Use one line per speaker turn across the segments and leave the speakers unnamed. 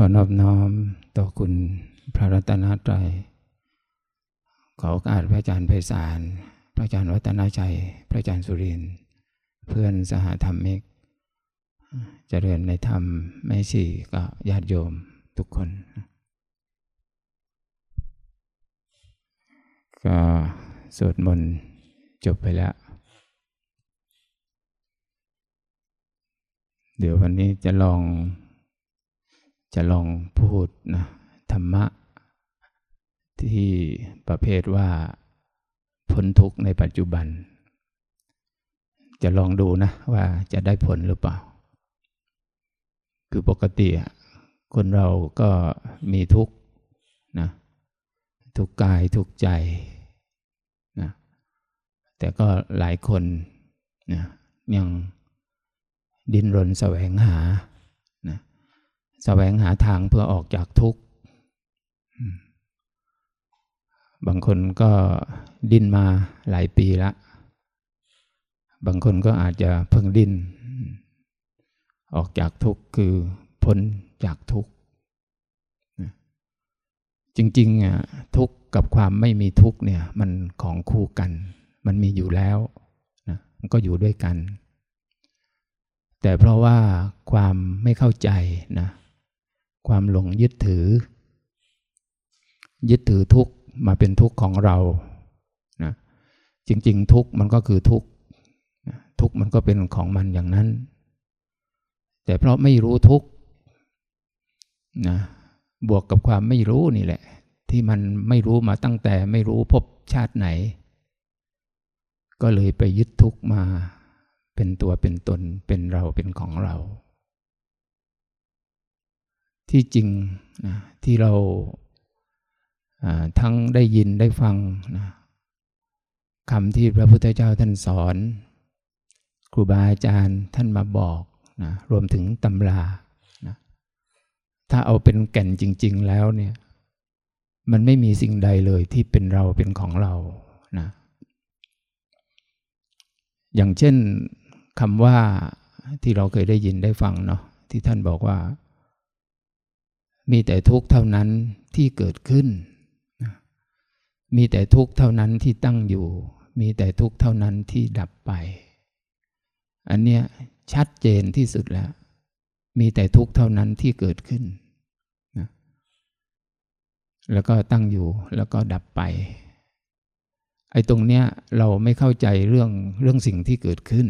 ขอนอบน้อมต่อคุณพระรัตนตรัย ขอโอกาสพระอาจารย์ไพศาล พระอาจารย์วัฒนาชัย พระอาจารย์สุริน เพื่อนสหธรรมิกเจริญในธรรมแม่ชีก็ญาติโยมทุกคน ก็สวดมนต์จบไปแล้ว เดี๋ยววันนี้จะลอง จะลองพูดนะธรรมะ ที่ประเภทว่าพ้นทุกข์ในปัจจุบัน จะลองดูนะว่าจะได้ผลหรือเปล่า คือปกติคนเราก็มีทุกข์นะทุกกายทุกใจนะแต่ก็หลายคนนะยังดิ้นรนแสวงหา แสวงหาทางเพื่อออกจากทุกข์ บางคนก็ดิ้นมาหลายปีละ บางคนก็อาจจะเพิ่งดิ้น ออกจากทุกข์คือพ้นจากทุกข์ จริงๆอะทุกข์กับความไม่มีทุกข์เนี่ยมันของคู่กัน มันมีอยู่แล้วนะมันก็อยู่ด้วยกัน แต่เพราะว่าความไม่เข้าใจนะ ความหลงยึดถือ ยึดถือทุกมาเป็นทุกของเรานะจริง ๆ ทุกมันก็คือทุกทุกมันก็เป็นของมันอย่างนั้น แต่เพราะไม่รู้ทุกนะบวกกับความไม่รู้นี่แหละ ที่มันไม่รู้มาตั้งแต่ไม่รู้พบชาติไหน ก็เลยไปยึดทุกมาเป็นตัวเป็นตนเป็นเราเป็นของเรา ที่จริงนะที่เราทั้งได้ยินได้ฟังนะคำที่พระพุทธเจ้าท่านสอน ครูบาอาจารย์ท่านมาบอกนะรวมถึงตำรานะถ้าเอาเป็นแก่นจริง ๆ แล้วเนี่ย มันไม่มีสิ่งใดเลยที่เป็นเราเป็นของเรานะอย่างเช่นคำว่าที่เราเคยได้ยินได้ฟังเนาะที่ท่านบอกว่า มีแต่ทุกข์เท่านั้นที่เกิดขึ้น มีแต่ทุกข์เท่านั้นที่ตั้งอยู่ มีแต่ทุกข์เท่านั้นที่ดับไป อันเนี้ยชัดเจนที่สุดแล้ว มีแต่ทุกข์เท่านั้นที่เกิดขึ้นนะแล้วก็ตั้งอยู่แล้วก็ดับไป ไอ้ตรงเนี้ยเราไม่เข้าใจเรื่องเรื่องสิ่งที่เกิดขึ้น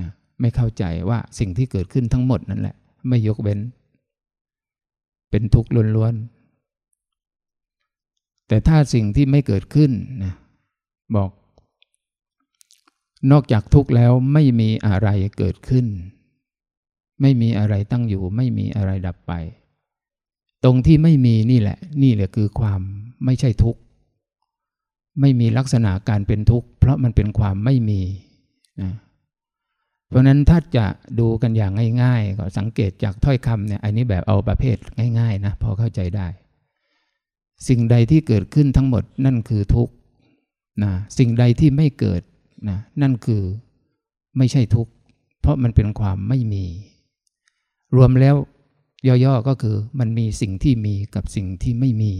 นะไม่เข้าใจว่าสิ่งที่เกิดขึ้นทั้งหมดนั่นแหละ ไม่ยกเว้น เป็นทุกข์ล้วนๆ แต่ถ้าสิ่งที่ไม่เกิดขึ้นนะบอก นอกจากทุกข์แล้วไม่มีอะไรเกิดขึ้น ไม่มีอะไรตั้งอยู่ ไม่มีอะไรดับไป ตรงที่ไม่มีนี่แหละ นี่แหละคือความไม่ใช่ทุกข์ ไม่มีลักษณะการเป็นทุกข์ เพราะมันเป็นความไม่มีนะ เพราะนั้นถ้าจะดูกันอย่างง่าย ๆ ก็สังเกตจากถ้อยคำเนี่ยอันนี้แบบเอาประเภทง่าย ๆ นะพอเข้าใจได้ สิ่งใดที่เกิดขึ้นทั้งหมดนั่นคือทุกข์นะสิ่งใดที่ไม่เกิดนะนั่นคือไม่ใช่ทุกข์เพราะมันเป็นความไม่มี รวมแล้วย่อๆก็คือมันมีสิ่งที่มีกับสิ่งที่ไม่มี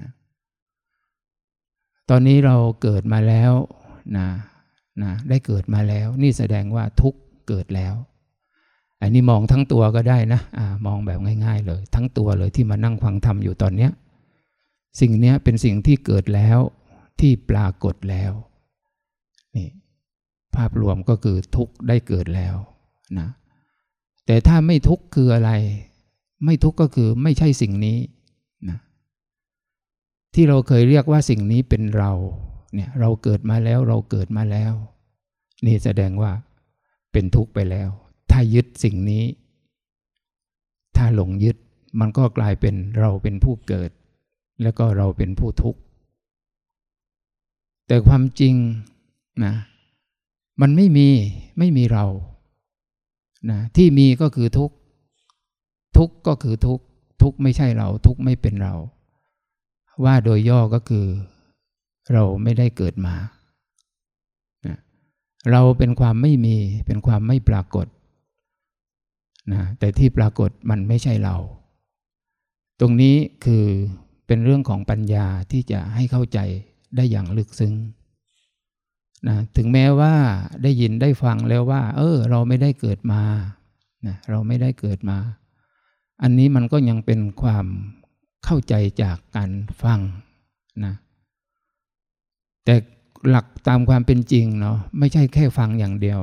นะตอนนี้เราเกิดมาแล้วนะ นะได้เกิดมาแล้ว นี่แสดงว่าทุกเกิดแล้ว อันนี้มองทั้งตัวก็ได้นะอะมองแบบง่าย ๆ เลย ทั้งตัวเลยที่มานั่งฟังธรรมอยู่ตอนเนี้ยสิ่งนี้เป็นสิ่งที่เกิดแล้วที่ปรากฏแล้วนี่ภาพรวมก็คือทุกได้เกิดแล้วนะแต่ถ้าไม่ทุกคืออะไร ไม่ทุกก็คือไม่ใช่สิ่งนี้นะที่เราเคยเรียกว่าสิ่งนี้เป็นเรา เนี่ยเราเกิดมาแล้วเราเกิดมาแล้ว นี่แสดงว่าเป็นทุกข์ไปแล้ว ถ้ายึดสิ่งนี้ ถ้าหลงยึดมันก็กลายเป็นเราเป็นผู้เกิด แล้วก็เราเป็นผู้ทุกข์แต่ความจริงนะมันไม่มีไม่มีเรานะที่มีก็คือทุกข์ทุกข์ก็คือทุกข์ทุกข์ไม่ใช่เรา ทุกข์ไม่เป็นเรา ว่าโดยย่อก็คือ เราไม่ได้เกิดมา เราเป็นความไม่มีเป็นความไม่ปรากฏนะแต่ที่ปรากฏมันไม่ใช่เรา ตรงนี้คือเป็นเรื่องของปัญญาที่จะให้เข้าใจได้อย่างลึกซึ้งนะถึงแม้ว่าได้ยินได้ฟังแล้วว่า เออ เราไม่ได้เกิดมานะเราไม่ได้เกิดมา อันนี้มันก็ยังเป็นความเข้าใจจากการฟังนะ แต่หลักตามความเป็นจริงเนาะไม่ใช่แค่ฟังอย่างเดียว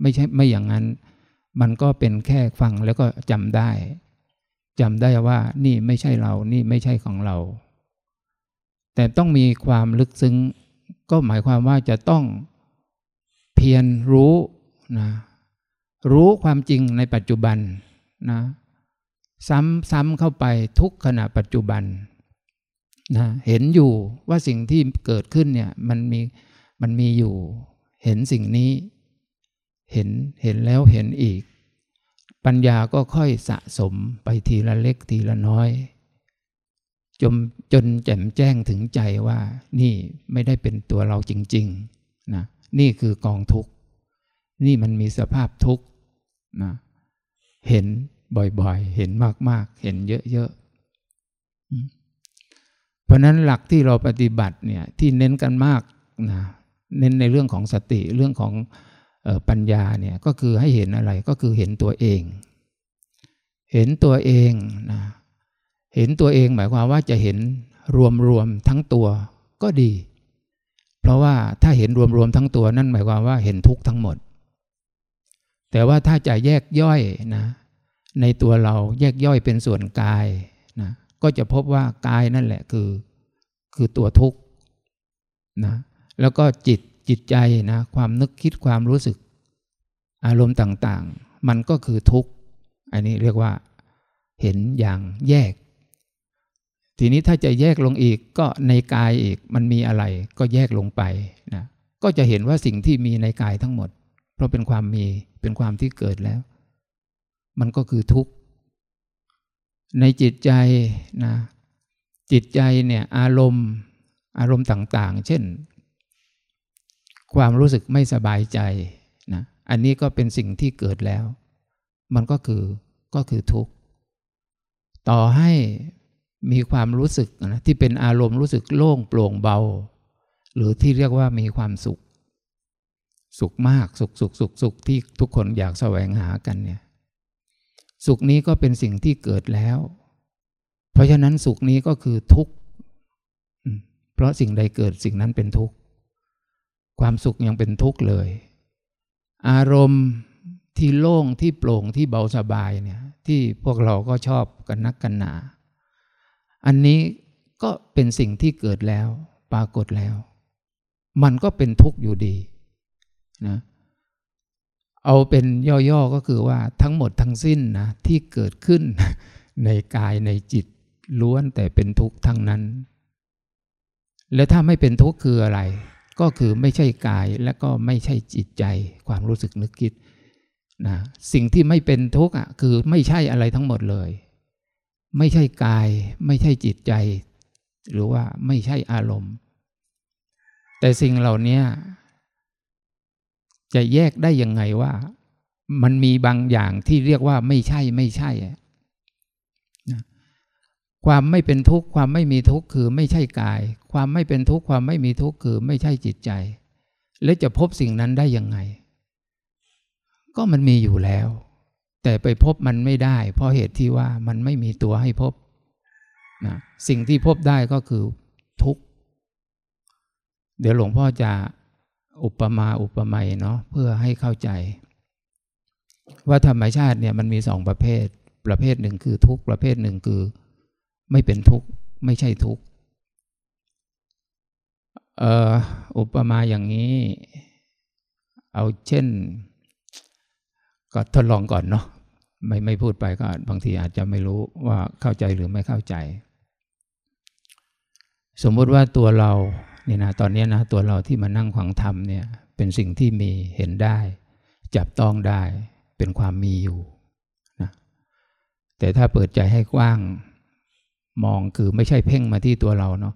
ไม่ใช่ไม่อย่างนั้น มันก็เป็นแค่ฟังแล้วก็จำได้จำได้ว่านี่ไม่ใช่เรา นี่ไม่ใช่ของเรา แต่ต้องมีความลึกซึ้ง ก็หมายความว่าจะต้องเพียรรู้นะรู้ความจริงในปัจจุบันนะซ้ำๆเข้าไปทุกขณะปัจจุบัน นะเห็นอยู่ว่าสิ่งที่เกิดขึ้นเนี่ยมันมีมันมีอยู่ เห็นสิ่งนี้ เห็นเห็นแล้วเห็นอีก ปัญญาก็ค่อยสะสมไปทีละเล็กทีละน้อยจนจนแจ่มแจ้งถึงใจว่านี่ไม่ได้เป็นตัวเราจริงๆนะนี่คือกองทุกข์ นี่มันมีสภาพทุกข์นะเห็นบ่อยๆ เห็นมากๆ เห็นเยอะๆ เพราะนั้นหลักที่เราปฏิบัติเนี่ยที่เน้นกันมากนะเน้นในเรื่องของสติเรื่องของปัญญาเนี่ยก็คือให้เห็นอะไรก็คือเห็นตัวเอง เห็นตัวเองนะเห็นตัวเองหมายความว่าจะเห็นรวมๆทั้งตัวก็ดี เพราะว่าถ้าเห็นรวมๆทั้งตัวนั่นหมายความว่าเห็นทุกทั้งหมด แต่ว่าถ้าจะแยกย่อยนะในตัวเราแยกย่อยเป็นส่วนกายนะ ก็จะพบว่ากายนั่นแหละคือ คือตัวทุกข์นะแล้วก็จิตจิตใจนะความนึกคิดความรู้สึก อารมณ์ต่างๆ มันก็คือทุกข์ อันนี้เรียกว่าเห็นอย่างแยก ทีนี้ถ้าจะแยกลงอีกก็ในกายอีกมันมีอะไรก็แยกลงไปนะก็จะเห็นว่าสิ่งที่มีในกายทั้งหมด เพราะเป็นความมีเป็นความที่เกิดแล้ว มันก็คือทุกข์ ในจิตใจนะจิตใจเนี่ยอารมณ์ อารมณ์ต่างๆ เช่น ความรู้สึกไม่สบายใจนะอันนี้ก็เป็นสิ่งที่เกิดแล้ว มันก็คือก็คือทุกข์ ต่อให้มีความรู้สึกนะที่เป็นอารมณ์รู้สึกโล่งโปร่งเบา หรือที่เรียกว่ามีความสุข สุขมากสุขสุขสุขสุขที่ทุกคนอยากแสวงหากันเนี่ย สุขนี้ก็เป็นสิ่งที่เกิดแล้ว เพราะฉะนั้นสุขนี้ก็คือทุกข์ เพราะสิ่งใดเกิดสิ่งนั้นเป็นทุกข์ ความสุขยังเป็นทุกข์เลย อารมณ์ที่โล่งที่โปร่งที่เบาสบายเนี่ยที่พวกเราก็ชอบกันนักกันหนา อันนี้ก็เป็นสิ่งที่เกิดแล้ว ปรากฏแล้ว มันก็เป็นทุกข์อยู่ดีนะ เอาเป็นย่อๆก็คือว่าทั้งหมดทั้งสิ้นนะที่เกิดขึ้นในกายในจิตล้วนแต่เป็นทุกข์ทั้งนั้น แล้วถ้าไม่เป็นทุกข์คืออะไร ก็คือไม่ใช่กายและก็ไม่ใช่จิตใจความรู้สึกนึกคิดนะสิ่งที่ไม่เป็นทุกข์อะคือไม่ใช่อะไรทั้งหมดเลย ไม่ใช่กาย ไม่ใช่จิตใจ หรือว่าไม่ใช่อารมณ์ แต่สิ่งเหล่านี้ จะแยกได้ยังไงว่า มันมีบางอย่างที่เรียกว่าไม่ใช่ไม่ใช่ความไม่เป็นทุกข์ความไม่มีทุกข์คือไม่ใช่กาย ความไม่เป็นทุกข์ความไม่มีทุกข์คือไม่ใช่จิตใจ แล้วจะพบสิ่งนั้นได้ยังไง ก็มันมีอยู่แล้ว แต่ไปพบมันไม่ได้ เพราะเหตุที่ว่ามันไม่มีตัวให้พบนะสิ่งที่พบได้ก็คือทุกข์เดี๋ยวหลวงพ่อจะ อุปมาอุปไมยเนาะเพื่อให้เข้าใจ ว่าธรรมชาติเนี่ยมันมีสองประเภท ประเภทหนึ่งคือทุกประเภทหนึ่งคือ ไม่เป็นทุกไม่ใช่ทุกอุปมาอย่างนี้ เอาเช่น ก็ทดลองก่อนเนาะไม่ไม่พูดไปก็บางทีอาจจะไม่รู้ว่าเข้าใจหรือไม่เข้าใจ สมมติว่าตัวเรา นี่ยนะตอนนี้นะตัวเราที่มานั่งขวางธรรมเนี่ยเป็นสิ่งที่มีเห็นได้ จับต้องได้เป็นความมีอยู่นะแต่ถ้าเปิดใจให้กว้างมองคือไม่ใช่เพ่งมาที่ตัวเราเนาะ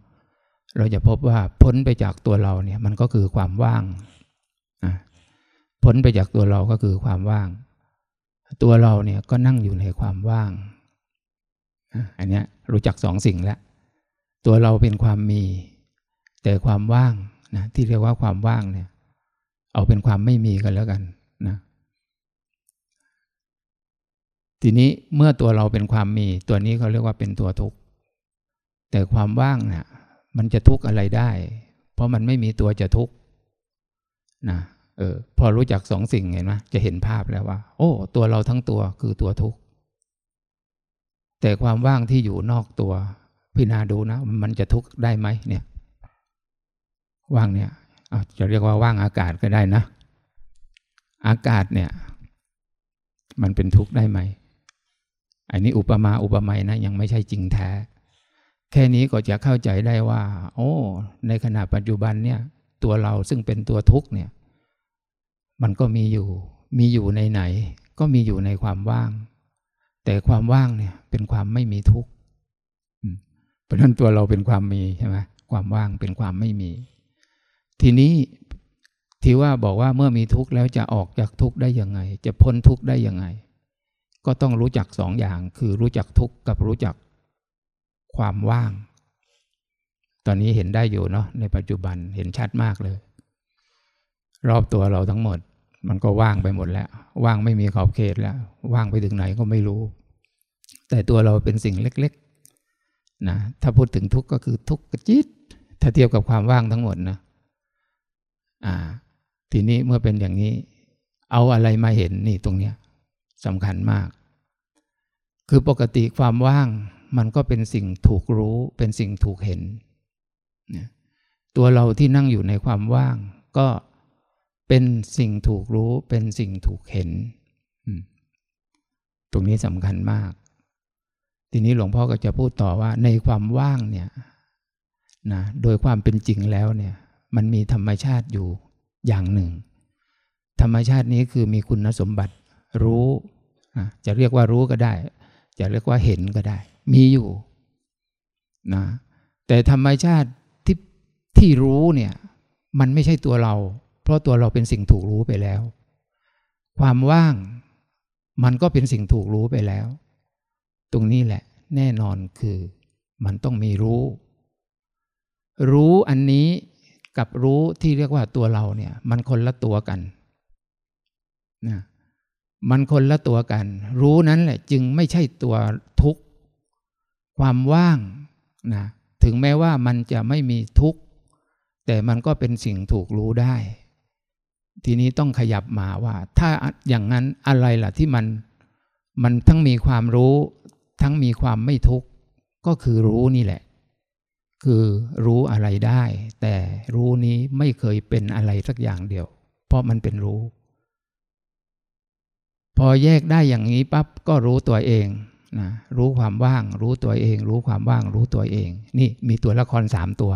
เราจะพบว่าพ้นไปจากตัวเราเนี่ยมันก็คือความว่างพ้นไปจากตัวเราก็คือความว่าง ตัวเราเนี่ยก็นั่งอยู่ในความว่างอันนี้รู้จักสองสิ่งแล้วตัวเราเป็นความมี แต่ความว่างนะที่เรียกว่าความว่างเนี่ย เอาเป็นความไม่มีกันแล้วกันนะทีนี้เมื่อตัวเราเป็นความมี ตัวนี้เขาเรียกว่าเป็นตัวทุกข์แต่ความว่างเนี่ยมันจะทุกข์อะไรได้ เพราะมันไม่มีตัวจะทุกข์นะเออพอรู้จักสองสิ่งเห็นไหมจะเห็นภาพแล้วว่า โอ้ ตัวเราทั้งตัวคือตัวทุกข์แต่ความว่างที่อยู่นอกตัวพิจารณาดูนะ มันจะทุกข์ได้ไหมเนี่ย ว่างเนี่ยจะเรียกว่าว่างอากาศก็ได้นะ อากาศเนี่ย มันเป็นทุกข์ได้ไหม อันนี้อุปมาอุปไมยนะยังไม่ใช่จริงแท้ แค่นี้ก็จะเข้าใจได้ว่า โอ้ ในขณะปัจจุบันเนี่ย ตัวเราซึ่งเป็นตัวทุกข์เนี่ย มันก็มีอยู่ มีอยู่ในไหน ก็มีอยู่ในความว่าง แต่ความว่างเนี่ยเป็นความไม่มีทุกข์เพราะนั้นตัวเราเป็นความมีใช่ไหมความว่างเป็นความไม่มี ทีนี้ที่ว่าบอกว่าเมื่อมีทุกข์แล้วจะออกจากทุกข์ได้ยังไง จะพ้นทุกข์ได้ยังไง ก็ต้องรู้จักสองอย่าง คือรู้จักทุกข์กับรู้จักความว่าง ตอนนี้เห็นได้อยู่เนาะในปัจจุบันเห็นชัดมากเลย รอบตัวเราทั้งหมด มันก็ว่างไปหมดแล้ว ว่างไม่มีขอบเขตแล้ว ว่างไปถึงไหนก็ไม่รู้ แต่ตัวเราเป็นสิ่งเล็กๆนะถ้าพูดถึงทุกข์ก็คือทุกข์กระจิตถ้าเทียบกับความว่างทั้งหมดนะ อ่า ทีนี้เมื่อเป็นอย่างนี้ เอาอะไรมาเห็นนี่ตรงเนี้ยสำคัญมาก คือปกติความว่างมันก็เป็นสิ่งถูกรู้ เป็นสิ่งถูกเห็น ตัวเราที่นั่งอยู่ในความว่าง ก็เป็นสิ่งถูกรู้ เป็นสิ่งถูกเห็น ตรงนี้สำคัญมาก ทีนี้หลวงพ่อก็จะพูดต่อว่าในความว่างเนี่ยนะโดยความเป็นจริงแล้วเนี่ย มันมีธรรมชาติอยู่อย่างหนึ่ง ธรรมชาตินี้คือมีคุณสมบัติรู้จะเรียกว่ารู้ก็ได้ จะเรียกว่าเห็นก็ได้ มีอยู่นะแต่ธรรมชาติที่ที่รู้เนี่ยมันไม่ใช่ตัวเรา เพราะตัวเราเป็นสิ่งถูกรู้ไปแล้ว ความว่างมันก็เป็นสิ่งถูกรู้ไปแล้ว ตรงนี้แหละแน่นอนคือมันต้องมีรู้ รู้อันนี้ กับรู้ที่เรียกว่าตัวเราเนี่ย มันคนละตัวกันนะมันคนละตัวกัน รู้นั้นแหละจึงไม่ใช่ตัวทุกข์ความว่างนะถึงแม้ว่ามันจะไม่มีทุกข์ แต่มันก็เป็นสิ่งถูกรู้ได้ ทีนี้ต้องขยับมาว่า ถ้าอย่างนั้นอะไรล่ะที่มันมันทั้งมีความรู้ ทั้งมีความไม่ทุกข์ ก็คือรู้นี่แหละ คือรู้อะไรได้ แต่รู้นี้ไม่เคยเป็นอะไรสักอย่างเดียว เพราะมันเป็นรู้ พอแยกได้อย่างนี้ปั๊บก็รู้ตัวเองนะรู้ความว่าง รู้ตัวเอง รู้ความว่าง รู้ตัวเอง นี่มีตัวละครสามตัว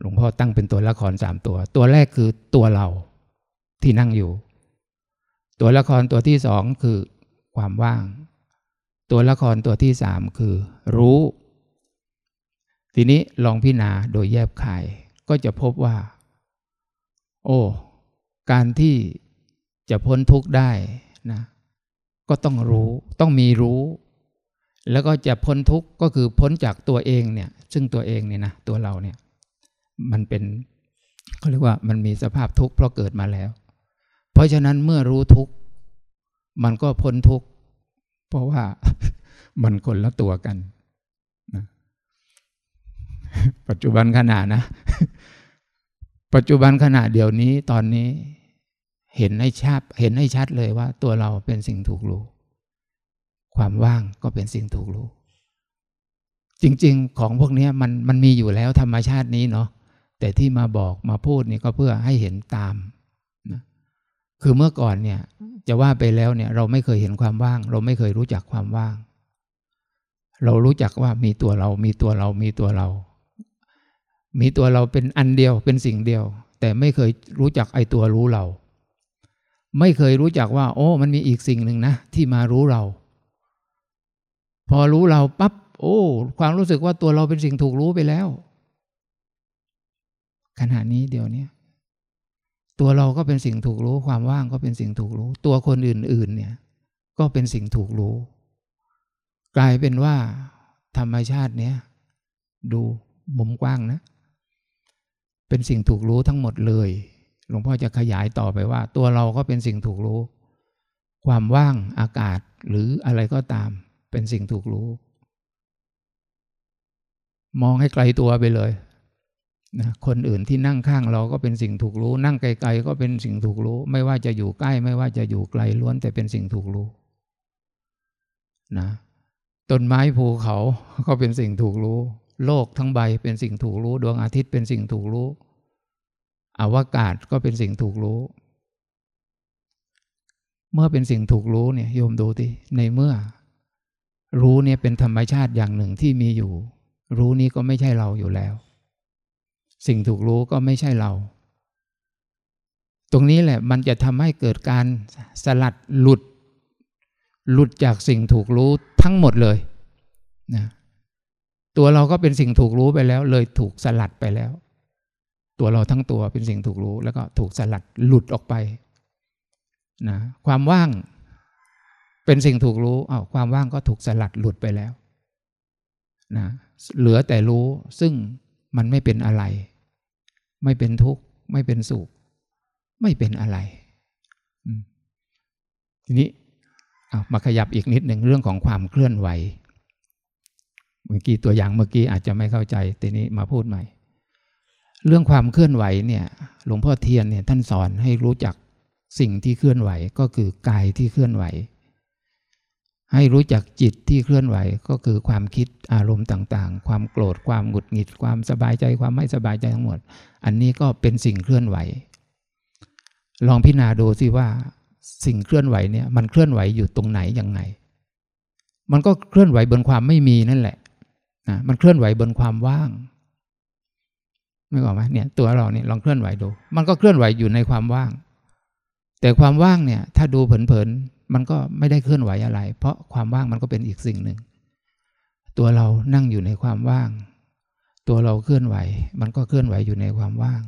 หลวงพ่อตั้งเป็นตัวละครสามตัว ตัวแรกคือตัวเราที่นั่งอยู่ ตัวละครตัวที่สองคือความว่าง ตัวละครตัวที่สามคือ รู้ ทีนี้ลองพิจารณาโดยแยบคาย ก็จะพบว่า โอ้ การที่จะพ้นทุกข์ได้นะ ก็ต้องรู้ต้องมีรู้ แล้วก็จะพ้นทุกข์ก็คือพ้นจากตัวเองเนี่ย ซึ่งตัวเองเนี่ยนะตัวเราเนี่ย มันเป็นเขาเรียกว่ามันมีสภาพทุกข์เพราะเกิดมาแล้ว เพราะฉะนั้นเมื่อรู้ทุกข์มันก็พ้นทุกข์เพราะว่ามันคนละตัวกัน ปัจจุบันขณะนะ ปัจจุบันขณะเดี๋ยวนี้ตอนนี้เห็นให้ชัดเห็นให้ชัดเลยว่า ตัวเราเป็นสิ่งถูกรู้ ความว่างก็เป็นสิ่งถูกรู้ จริง ๆ ของพวกนี้มันมันมีอยู่แล้วธรรมชาตินี้เนาะแต่ที่มาบอกมาพูดนี่ก็เพื่อให้เห็นตามนะคือเมื่อก่อนเนี่ย จะว่าไปแล้วเนี่ย เราไม่เคยเห็นความว่าง เราไม่เคยรู้จักความว่าง เรารู้จักว่ามีตัวเรา มีตัวเรา มีตัวเรา มีตัวเราเป็นอันเดียวเป็นสิ่งเดียว แต่ไม่เคยรู้จักไอตัวรู้เรา ไม่เคยรู้จักว่า โอ้ มันมีอีกสิ่งหนึ่งนะ ที่มารู้เรา พอรู้เราปับ๊บโอ้ ความรู้สึกว่าตัวเราเป็นสิ่งถูกรู้ไปแล้ว ขณะนี้เดี๋ยวนี้ตัวเราก็เป็นสิ่งถูกรู้ ความว่างก็เป็นสิ่งถูกรู้ ตัวคนอื่น ๆ เนี่ย ก็เป็นสิ่งถูกรู้กกลายเป็นว่า ธรรมชาติเนี้ยดูมุมกว้างนะ เป็นสิ่งถูกรู้ทั้งหมดเลย หลวงพ่อจะขยายต่อไปว่า ตัวเราก็เป็นสิ่งถูกรู้ ความว่างอากาศหรืออะไรก็ตาม เป็นสิ่งถูกรู้ มองให้ไกลตัวไปเลยนะคนอื่นที่นั่งข้างเราก็เป็นสิ่งถูกรู้ นั่งไกล ๆ ก็เป็นสิ่งถูกรู้ ไม่ว่าจะอยู่ใกล้ ไม่ว่าจะอยู่ไกลล้วนแต่เป็นสิ่งถูกรู้นะต้นไม้ภูเขาก็เป็นสิ่งถูกรู้ โลกทั้งใบเป็นสิ่งถูกรู้ ดวงอาทิตย์เป็นสิ่งถูกรู้ อวกาศก็เป็นสิ่งถูกรู้ เมื่อเป็นสิ่งถูกรู้เนี่ยโยมดูทีในเมื่อ รู้เนี่ยเป็นธรรมชาติอย่างหนึ่งที่มีอยู่ รู้นี้ก็ไม่ใช่เราอยู่แล้ว สิ่งถูกรู้ก็ไม่ใช่เรา ตรงนี้แหละมันจะทำให้เกิดการสลัดหลุด หลุดจากสิ่งถูกรู้ทั้งหมดเลยนะ ตัวเราก็เป็นสิ่งถูกรู้ไปแล้ว เลยถูกสลัดไปแล้ว ตัวเราทั้งตัวเป็นสิ่งถูกรู้ แล้วก็ถูกสลัดหลุดออกไปนะความว่างเป็นสิ่งถูกรู้อา้าวความว่างก็ถูกสลัดหลุดไปแล้วนะเหลือแต่รู้ซึ่งมันไม่เป็นอะไร ไม่เป็นทุกข์ ไม่เป็นสุข ไม่เป็นอะไรทีนี้มาขยับอีกนิดหนึ่งเรื่องของความเคลื่อนไหว เมื่อกี้ตัวอย่างเมื่อกี้อาจจะไม่เข้าใจทีนี้มาพูดใหม่ เรื่องความเคลื่อนไหวเนี่ย หลวงพ่อเทียนเนี่ยท่านสอนให้รู้จักสิ่งที่เคลื่อนไหวก็คือกายที่เคลื่อนไหว ให้รู้จักจิตที่เคลื่อนไหวก็คือความคิดอารมณ์ต่างๆ ความโกรธความหงุดหงิด ความสบายใจความไม่สบายใจทั้งหมด อันนี้ก็เป็นสิ่งเคลื่อนไหว ลองพิจารณาดูสิว่าสิ่งเคลื่อนไหวเนี่ยมันเคลื่อนไหวอยู่ตรงไหนยังไง มันก็เคลื่อนไหวบนความไม่มีนั่นแหละ นะมันเคลื่อนไหวบนความว่างไม่บอกไหมเนี่ยตัวเราเนี่ยลองเคลื่อนไหวดู มันก็เคลื่อนไหวอยู่ในความว่าง แต่ความว่างเนี่ย ถ้าดูเผินๆมันก็ไม่ได้เคลื่อนไหวอะไร เพราะความว่างมันก็เป็นอีกสิ่งหนึ่ง ตัวเรานั่งอยู่ในความว่าง ตัวเราเคลื่อนไหว มันก็เคลื่อนไหวอยู่ในความว่าง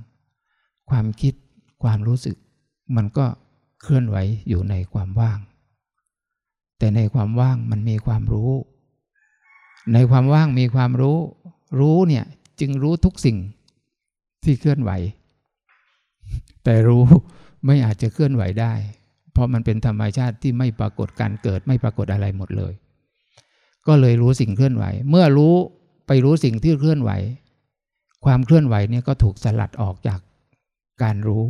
ความคิดความรู้สึก มันก็เคลื่อนไหวอยู่ในความว่าง แต่ในความว่างมันมีความรู้ ในความว่างมีความรู้ รู้เนี่ยจึงรู้ทุกสิ่งที่เคลื่อนไหว แต่รู้ไม่อาจจะเคลื่อนไหวได้ เพราะมันเป็นธรรมชาติที่ไม่ปรากฏการเกิดไม่ปรากฏอะไรหมดเลย ก็เลยรู้สิ่งเคลื่อนไหว เมื่อรู้ไปรู้สิ่งที่เคลื่อนไหว ความเคลื่อนไหวเนี่ยก็ถูกสลัดออกจากการรู้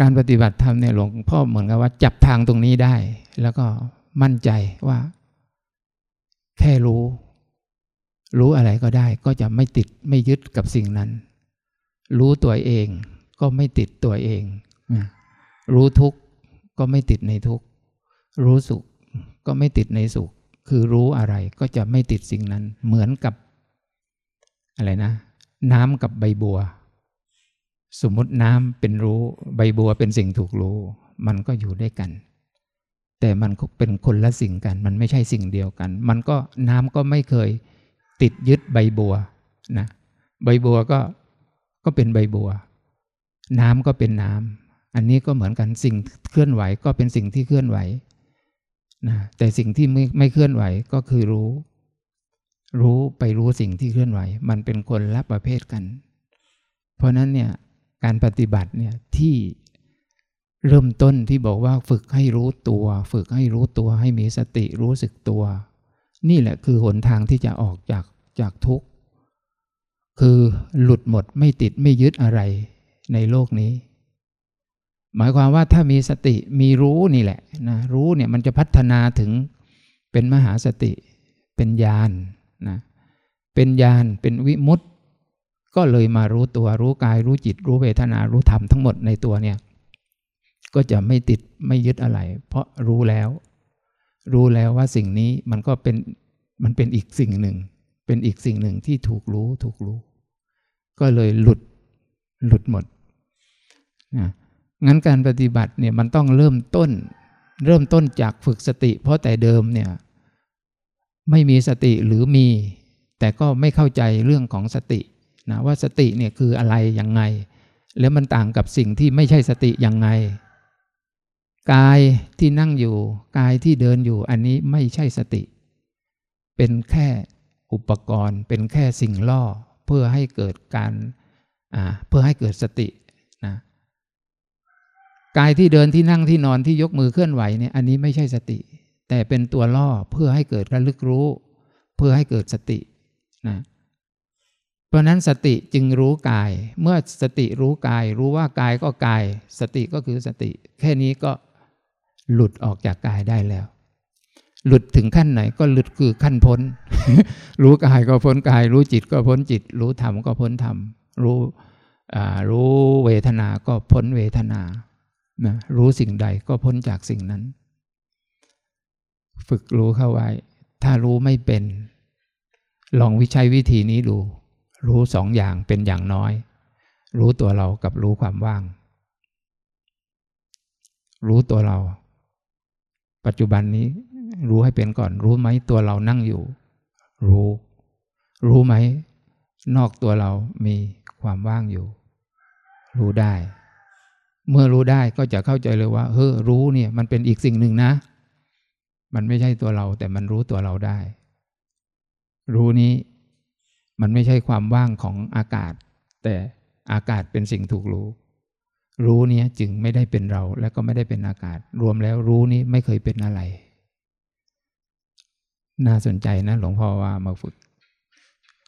การปฏิบัติธรรมเนี่ยหลวงพ่อเหมือนกับว่า จับทางตรงนี้ได้ แล้วก็มั่นใจว่า แค่รู้ รู้อะไรก็ได้ ก็จะไม่ติดไม่ยึดกับสิ่งนั้น รู้ตัวเองก็ไม่ติดตัวเอง รู้ทุกข์ก็ไม่ติดในทุกข์รู้สุขก็ไม่ติดในสุข คือรู้อะไรก็จะไม่ติดสิ่งนั้น เหมือนกับ อะไรนะ น้ำกับใบบัว สมมุติน้ำเป็นรู้ ใบบัวเป็นสิ่งถูกรู้ มันก็อยู่ด้วยกัน แต่มันเป็นคนละสิ่งกัน มันไม่ใช่สิ่งเดียวกัน มันก็น้ำก็ไม่เคยติดยึดใบบัวนะใบบัวก็ก็เป็นใบบัว น้ำก็เป็นน้ำอันนี้ก็เหมือนกันสิ่งเคลื่อนไหวก็เป็นสิ่งที่เคลื่อนไหวนะแต่สิ่งที่ไม่ไม่เคลื่อนไหวก็คือรู้ รู้ไปรู้สิ่งที่เคลื่อนไหว มันเป็นคนละประเภทกัน เพราะนั้นเนี่ย การปฏิบัติเนี่ยที่เริ่มต้นที่บอกว่าฝึกให้รู้ตัว ฝึกให้รู้ตัวให้มีสติรู้สึกตัว นี่แหละคือหนทางที่จะออกจากจากทุกข์ คือหลุดหมดไม่ติดไม่ยึดอะไรในโลกนี้ หมายความว่าถ้ามีสติมีรู้นี่แหละนะรู้เนี่ยมันจะพัฒนาถึงเป็นมหาสติ เป็นญาณนนะเป็นญาณเป็นวิมุตติ ก็เลยมารู้ตัวรู้กายรู้จิต รู้เวทนารู้ธรรมทั้งหมดในตัวเนี่ยก็จะไม่ติดไม่ยึดอะไร เพราะรู้แล้ว รู้แล้วว่าสิ่งนี้มันก็เป็นมันเป็นอีกสิ่งหนึ่ง เป็นอีกสิ่งหนึ่งที่ถูกรู้ถูกรู้ ก็เลยหลุดหลุดหมดนะงั้นการปฏิบัติเนี่ยมันต้องเริ่มต้น เริ่มต้นจากฝึกสติ เพราะแต่เดิมเนี่ยไม่มีสติหรือมี แต่ก็ไม่เข้าใจเรื่องของสติ นะว่าสติเนี่ยคืออะไรยังไง แล้วมันต่างกับสิ่งที่ไม่ใช่สติยังไง กายที่นั่งอยู่กายที่เดินอยู่อันนี้ไม่ใช่สติ เป็นแค่อุปกรณ์ เป็นแค่สิ่งล่อเพื่อให้เกิดการเพื่อให้เกิดสตินะกายที่เดินที่นั่งที่นอนที่ยกมือเคลื่อนไหวเนี่ยอันนี้ไม่ใช่สติ แต่เป็นตัวล่อเพื่อให้เกิดระลึกรู้ เพื่อให้เกิดสตินะ เพราะนั้นสติจึงรู้กาย เมื่อสติรู้กาย รู้ว่ากายก็กาย สติก็คือสติ แค่นี้ก็หลุดออกจากกายได้แล้ว หลุดถึงขั้นไหนก็หลุดคือขั้นพ้น รู้กายก็พ้นกาย รู้จิตก็พ้นจิต รู้ธรรมก็พ้นธรรม รู้รู้เวทนาก็พ้นเวทนานะรู้สิ่งใดก็พ้นจากสิ่งนั้น ฝึกรู้เข้าไว้ ถ้ารู้ไม่เป็น ลองวิชัยวิธีนี้ดู รู้สองอย่างเป็นอย่างน้อย รู้ตัวเรากับรู้ความว่าง รู้ตัวเรา ปัจจุบันนี้ รู้ให้เป็นก่อน รู้ไหมตัวเรานั่งอยู่ รู้ รู้ไหม นอกตัวเรามีความว่างอยู่ รู้ได้ เมื่อรู้ได้ก็จะเข้าใจเลยว่าเฮ้อรู้เนี่ยมันเป็นอีกสิ่งหนึ่งนะ มันไม่ใช่ตัวเราแต่มันรู้ตัวเราได้ รู้นี้ มันไม่ใช่ความว่างของอากาศ แต่อากาศเป็นสิ่งถูกรู้ รู้นี้จึงไม่ได้เป็นเราและก็ไม่ได้เป็นอากาศ รวมแล้วรู้นี้ไม่เคยเป็นอะไร น่าสนใจนะ หลวงพ่อว่ามาฝึก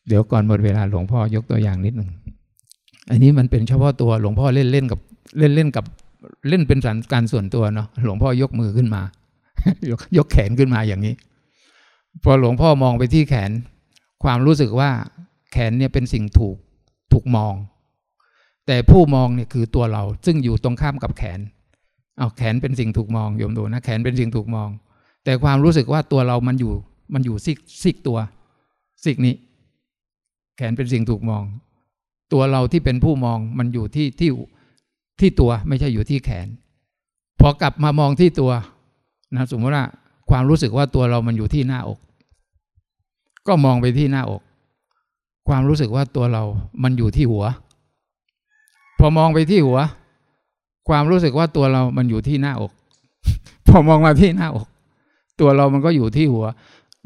เดี๋ยวก่อนหมดเวลาหลวงพ่อยกตัวอย่างนิดหนึ่งอันนี้มันเป็นเฉพาะตัวหลวงพ่อเล่นเล่นกับเล่นเล่นกับเล่นเป็นสันการส่วนตัวเนาะหลวงพ่อยกมือขึ้นมายกยกแขนขึ้นมาอย่างนี้ พอหลวงพ่อมองไปที่แขน ความรู้สึกว่าแขนเนี่ยเป็นสิ่งถูกถูกมอง แต่ผู้มองเนี่ยคือตัวเราซึ่งอยู่ตรงข้ามกับแขนเอาแขนเป็นสิ่งถูกมองโยมดูนะแขนเป็นสิ่งถูกมอง แต่ความรู้สึกว่าตัวเรามันอยู่มันอยู่ซิกซิกตัวซิกนี้ แขนเป็นสิ่งถูกมอง ตัวเราที่เป็นผู้มองมันอยู่ที่ที่ที่ตัวไม่ใช่อยู่ที่แขน พอกลับมามองที่ตัวนะสมมติว่าความรู้สึกว่าตัวเรามันอยู่ที่หน้าอก ก็มองไปที่หน้าอก ความรู้สึกว่าตัวเรามันอยู่ที่หัว พอมองไปที่หัว ความรู้สึกว่าตัวเรามันอยู่ที่หน้าอก พอมองมาที่หน้าอก ตัวเรามันก็อยู่ที่หัว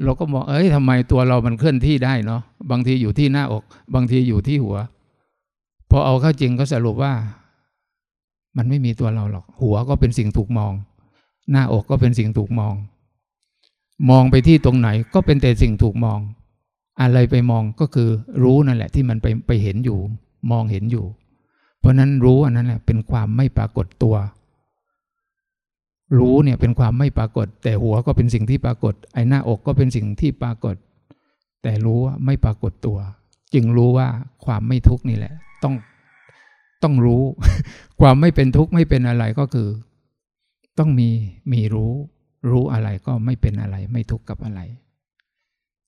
เราก็มองเอ้ยทำไมตัวเรามันเคลื่อนที่ได้เนาะบางทีอยู่ที่หน้าอก บางทีอยู่ที่หัวพอเอาเข้าจริงก็สรุปว่า มันไม่มีตัวเราหรอก หัวก็เป็นสิ่งถูกมอง หน้าอกก็เป็นสิ่งถูกมอง มองไปที่ตรงไหนก็เป็นแต่สิ่งถูกมอง อะไรไปมองก็คือรู้นั่นแหละที่มันไปไปเห็นอยู่ มองเห็นอยู่ เพราะนั้นรู้อันนั้นแหละเป็นความไม่ปรากฏตัว รู้เนี่ยเป็นความไม่ปรากฏ แต่หัวก็เป็นสิ่งที่ปรากฏ ไอ้หน้าอกก็เป็นสิ่งที่ปรากฏ แต่รู้ว่าไม่ปรากฏตัว จึงรู้ว่าความไม่ทุกข์นี่แหละ ต้องต้องรู้ ความไม่เป็นทุกข์ไม่เป็นอะไรก็คือ ต้องมีมีรู้ รู้อะไรก็ไม่เป็นอะไร ไม่ทุกข์กับอะไร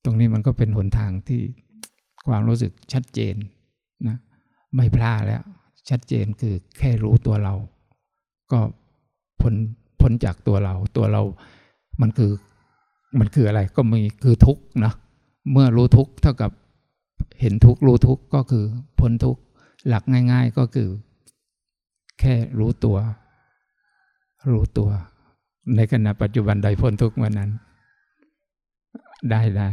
ตรงนี้มันก็เป็นหนทางที่ความรู้สึกชัดเจนนะไม่พลาดแล้ว ชัดเจนคือแค่รู้ตัวเรา ก็พ้นพ้นจากตัวเรา ตัวเรามันคือมันคืออะไรก็มีคือทุกข์นะเมื่อรู้ทุกข์เท่ากับเห็นทุกข์รู้ทุกข์ก็คือพ้นทุกข์หลักง่าย ๆก็คือ แค่รู้ตัว รู้ตัว ในขณะปัจจุบันใดพ้นทุกเมื่อนั้น ได้ได้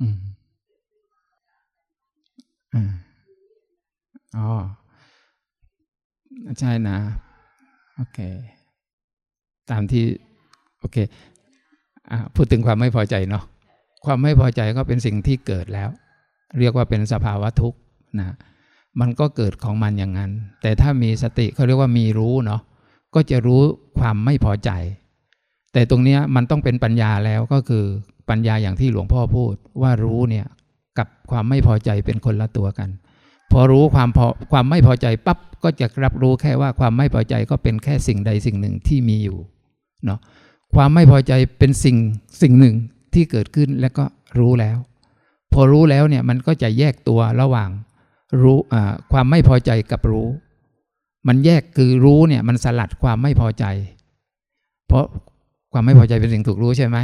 อืมอ๋อ ใช่นะ โอเค ตามที่ โอเคพูดถึงความไม่พอใจเนาะความไม่พอใจก็เป็นสิ่งที่เกิดแล้ว เรียกว่าเป็นสภาวะทุกข์นะมันก็เกิดของมันอย่างนั้น แต่ถ้ามีสติเขาเรียกว่ามีรู้เนาะก็จะรู้ความไม่พอใจ แต่ตรงนี้มันต้องเป็นปัญญาแล้วก็คือปัญญาอย่างที่หลวงพ่อพูดว่ารู้เนี่ยกับความไม่พอใจเป็นคนละตัวกัน พอรู้ความพอความไม่พอใจปั๊บก็จะรับรู้แค่ว่าความไม่พอใจก็เป็นแค่สิ่งใดสิ่งหนึ่งที่มีอยู่เนาะความไม่พอใจเป็นสิ่งสิ่งหนึ่งที่เกิดขึ้นแล้วก็รู้แล้ว พอรู้แล้วเนี่ยมันก็จะแยกตัวระหว่างรู้ความไม่พอใจกับรู้ มันแยกคือรู้เนี่ยมันสลัดความไม่พอใจ เพราะความไม่พอใจเป็นสิ่งถูกรู้ใช่ไหม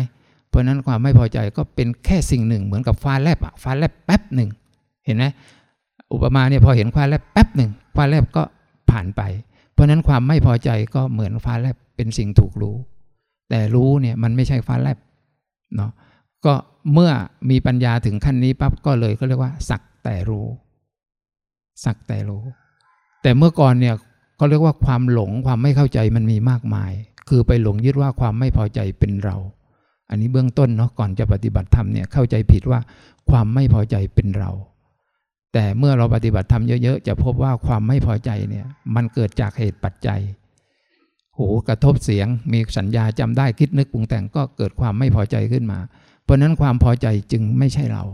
เพราะนั้นความไม่พอใจก็เป็นแค่สิ่งหนึ่ง เหมือนกับฟ้าแลบอะฟ้าแลบแป๊บหนึ่งเห็นไหมอุปมาเนี่ยพอเห็นฟ้าแลบแป๊บหนึ่งฟ้าแลบก็ผ่านไป เพราะนั้นความไม่พอใจก็เหมือนฟ้าแลบเป็นสิ่งถูกรู้ แต่รู้เนี่ยมันไม่ใช่ฟ้าแลบเนาะก็ เมื่อมีปัญญาถึงขั้นนี้ปั๊บก็เลยก็เรียกว่า สักแต่รู้ สักแต่รู้ แต่เมื่อก่อนเนี่ยก็เรียกว่าความหลงความไม่เข้าใจมันมีมากมาย คือไปหลงยึดว่าความไม่พอใจเป็นเรา อันนี้เบื้องต้นเนาะก่อนจะปฏิบัติธรรมเนี่ยเข้าใจผิดว่าความไม่พอใจเป็นเรา แต่เมื่อเราปฏิบัติธรรมเยอะๆจะพบว่าความไม่พอใจเนี่ยมันเกิดจากเหตุปัจจัยหูกระทบเสียงมีสัญญาจำได้คิดนึกปรุงแต่งก็เกิดความไม่พอใจขึ้นมา ราะนั้นความพอใจจึงไม่ใช่เรา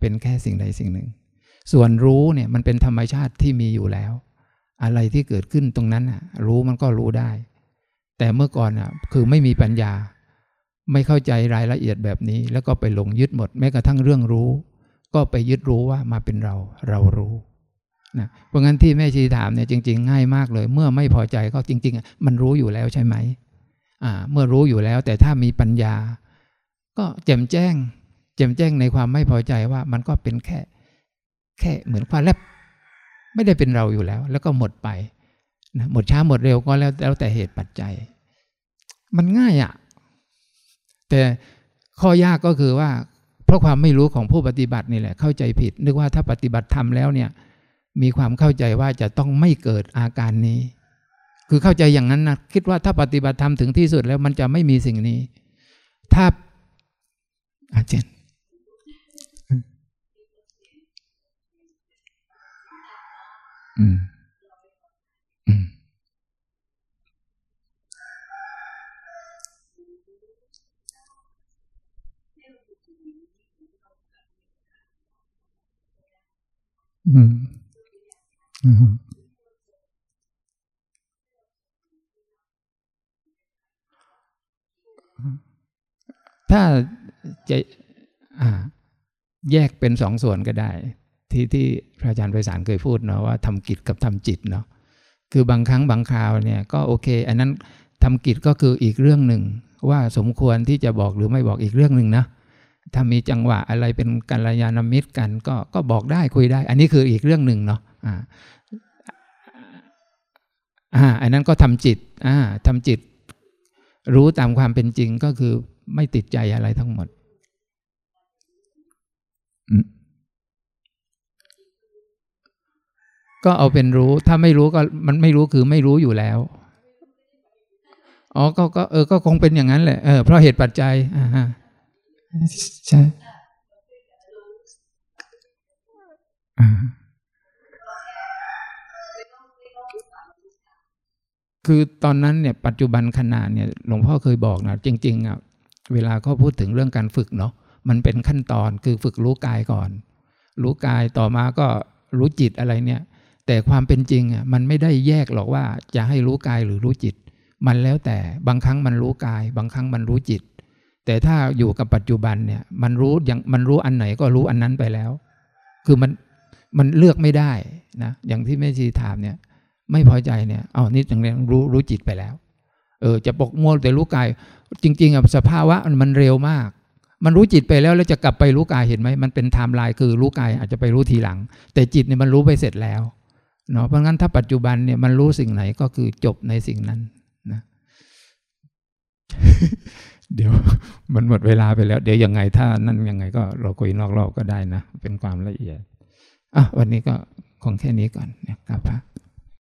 เป็นแค่สิ่งใดสิ่งหนึ่ง ส่วนรู้เนี่ยมันเป็นธรรมชาติที่มีอยู่แล้ว อะไรที่เกิดขึ้นตรงนั้นอะ รู้มันก็รู้ได้ แต่เมื่อก่อนอะคือไม่มีปัญญา ไม่เข้าใจรายละเอียดแบบนี้ แล้วก็ไปหลงยึดหมด แม้กระทั่งเรื่องรู้ ก็ไปยึดรู้ว่ามาเป็นเรา เรารู้นะเพราะงั้นที่แม่ชีถามเนี่ยจริง ๆ ง่ายมากเลย เมื่อไม่พอใจก็จริง ๆ มันรู้อยู่แล้วใช่ไหมอ่า เมื่อรู้อยู่แล้วแต่ถ้ามีปัญญา ก็แจ่มแจ้ง แจ่มแจ้งในความไม่พอใจว่ามันก็เป็นแค่ แค่เหมือนความแลบไม่ได้เป็นเราอยู่แล้ว แล้วก็หมดไปนะหมดช้าหมดเร็วก็แล้วแล้วแต่เหตุปัจจัย มันง่ายอะ่ะ แต่ข้อยากก็คือว่า เพราะความไม่รู้ของผู้ปฏิบัตินี่แหละ เข้าใจผิด นึกว่าถ้าปฏิบัติธรรมแล้วเนี่ย มีความเข้าใจว่าจะต้องไม่เกิดอาการนี้ คือเข้าใจอย่างนั้นนะคิดว่าถ้าปฏิบัติธรรมถึงที่สุดแล้วมันจะไม่มีสิ่งนี้ ถ้า อาจารย์อืมอืมอืมอืมถ้า จะแยกเป็นสองส่วนก็ได้ ที่ที่พระอาจารย์ไพศาลเคยพูดเนาะว่าทำกิจกับทำจิตเนาะคือบางครั้งบางคราวเนี่ยก็โอเค อันนั้นทำกิจก็คืออีกเรื่องหนึ่ง ว่าสมควรที่จะบอกหรือไม่บอกอีกเรื่องหนึ่งนะถ้ามีจังหวะอะไรเป็นกัลยาณมิตรกันก็ก็บอกได้คุยได้ อันนี้คืออีกเรื่องหนึ่งเนาะอ่าอ่าอันนั้นก็ทำจิตอ่าทำจิตรู้ตามความเป็นจริงก็คือไม่ติดใจอะไรทั้งหมด ก็เอาเป็นรู้ ถ้าไม่รู้ก็มันไม่รู้คือไม่รู้อยู่แล้วอ๋อก็ก็เออก็คงเป็นอย่างนั้นแหละเออเพราะเหตุปัจจัยอ่าใช่อ่าคือตอนนั้นเนี่ยปัจจุบันขณะเนี่ยหลวงพ่อเคยบอกนะจริง ๆอะเวลาเขาพูดถึงเรื่องการฝึกเนาะ มันเป็นขั้นตอนคือฝึกรู้กายก่อน รู้กายต่อมาก็รู้จิตอะไรเนี่ย แต่ความเป็นจริงอะมันไม่ได้แยกหรอกว่าจะให้รู้กายหรือรู้จิต มันแล้วแต่บางครั้งมันรู้กาย บางครั้งมันรู้จิต แต่ถ้าอยู่กับปัจจุบันเนี่ยมันรู้อย่างมันรู้อันไหนก็รู้อันนั้นไปแล้ว คือมันมันเลือกไม่ได้นะอย่างที่แม่ชีถามเนี่ย ไม่พอใจเนี่ยเอานี่อย่างนี้รู้รู้จิตไปแล้ว เออ จะปกมัวแต่รู้กาย จริง ๆอะสภาวะมันเร็วมาก มันรู้จิตไปแล้วแล้วจะกลับไปรู้กายเห็นไหมมันเป็นไทม์ไลน์คือรู้กายอาจจะไปรู้ทีหลัง แต่จิตเนี่ยมันรู้ไปเสร็จแล้วเนาะเพราะงั้นถ้าปัจจุบันเนี่ยมันรู้สิ่งไหนก็คือจบในสิ่งนั้นนะเดี๋ยวมันหมดเวลาไปแล้ว เดี๋ยวยังไงถ้านั่นยังไงก็เราคุยนอกรอบก็ได้นะ เป็นความละเอียดอะวันนี้ก็คงแค่นี้ก่อนนะครับพระ